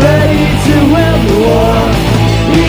ready to win the war. The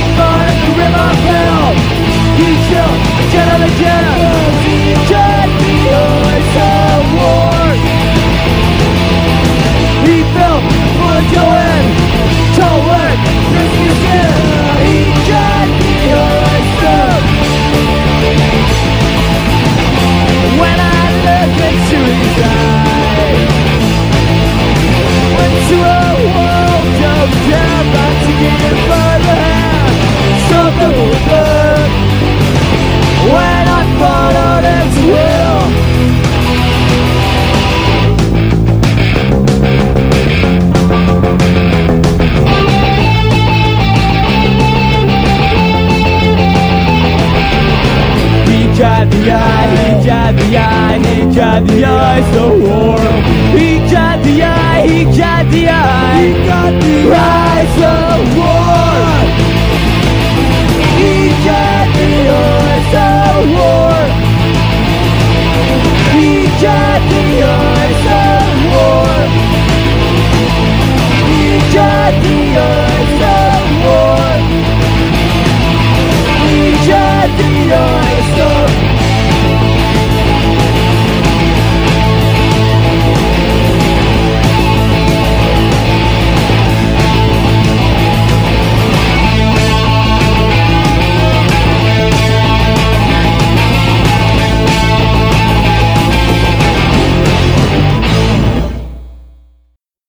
the eye, he got the eye, he got the eyes of war. He got the eye, he got the eye, he got the eyes of war.